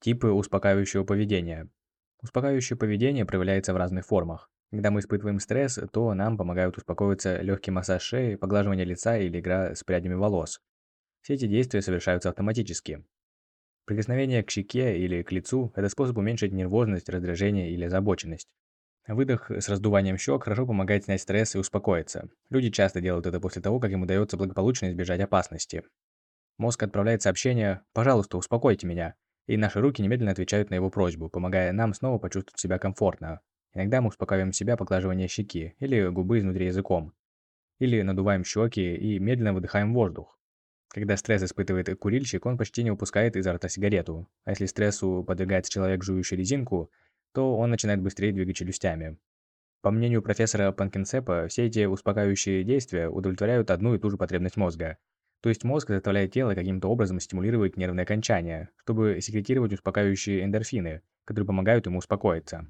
Типы успокаивающего поведения. Успокаивающее поведение проявляется в разных формах. Когда мы испытываем стресс, то нам помогают успокоиться легкий массаж шеи, поглаживание лица или игра с прядями волос. Все эти действия совершаются автоматически. Прикосновение к щеке или к лицу – это способ уменьшить нервозность, раздражение или озабоченность. Выдох с раздуванием щек хорошо помогает снять стресс и успокоиться. Люди часто делают это после того, как им удается благополучно избежать опасности. Мозг отправляет сообщение «пожалуйста, успокойте меня», и наши руки немедленно отвечают на его просьбу, помогая нам снова почувствовать себя комфортно. Иногда мы успокаиваем себя поглаживанием щеки или губы изнутри языком. Или надуваем щеки и медленно выдыхаем воздух. Когда стресс испытывает курильщик, он почти не выпускает изо рта сигарету. А если стрессу подвигается человек, жующий резинку, то он начинает быстрее двигать челюстями. По мнению профессора Панкинцепа, все эти успокаивающие действия удовлетворяют одну и ту же потребность мозга то есть мозг заставляет тело каким-то образом стимулировать нервные окончания, чтобы секретировать успокаивающие эндорфины, которые помогают ему успокоиться.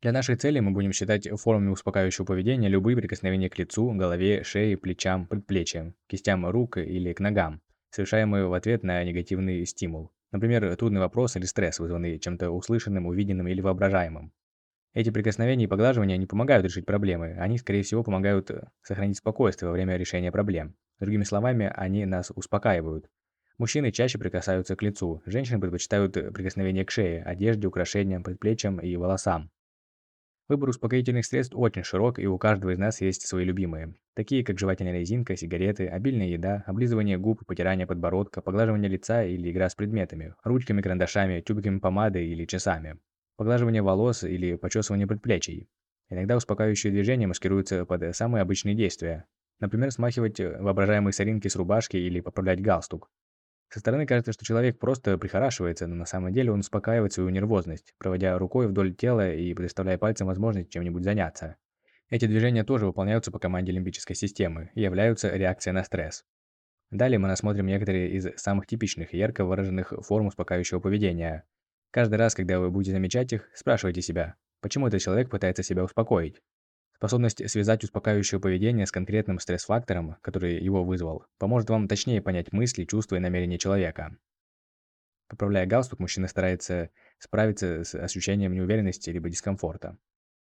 Для нашей цели мы будем считать формами успокаивающего поведения любые прикосновения к лицу, голове, шее, плечам, предплечьям, кистям рук или к ногам, совершаемые в ответ на негативный стимул. Например, трудный вопрос или стресс, вызванный чем-то услышанным, увиденным или воображаемым. Эти прикосновения и поглаживания не помогают решить проблемы, они, скорее всего, помогают сохранить спокойствие во время решения проблем. Другими словами, они нас успокаивают. Мужчины чаще прикасаются к лицу, женщины предпочитают прикосновения к шее, одежде, украшениям, предплечьям и волосам. Выбор успокоительных средств очень широк, и у каждого из нас есть свои любимые, такие как жевательная резинка, сигареты, обильная еда, облизывание губ, потирание подбородка, поглаживание лица или игра с предметами, ручками, карандашами, тюбиками помады или часами, поглаживание волос или почесывание предплечий. Иногда успокаивающие движения маскируются под самые обычные действия, Например, смахивать э, воображаемые соринки с рубашки или поправлять галстук. Со стороны кажется, что человек просто прихорашивается, но на самом деле он успокаивает свою нервозность, проводя рукой вдоль тела и предоставляя пальцам возможность чем-нибудь заняться. Эти движения тоже выполняются по команде лимбической системы и являются реакцией на стресс. Далее мы рассмотрим некоторые из самых типичных и ярко выраженных форм успокаивающего поведения. Каждый раз, когда вы будете замечать их, спрашивайте себя, почему этот человек пытается себя успокоить. Способность связать успокаивающее поведение с конкретным стресс-фактором, который его вызвал, поможет вам точнее понять мысли, чувства и намерения человека. Поправляя галстук, мужчина старается справиться с ощущением неуверенности либо дискомфорта.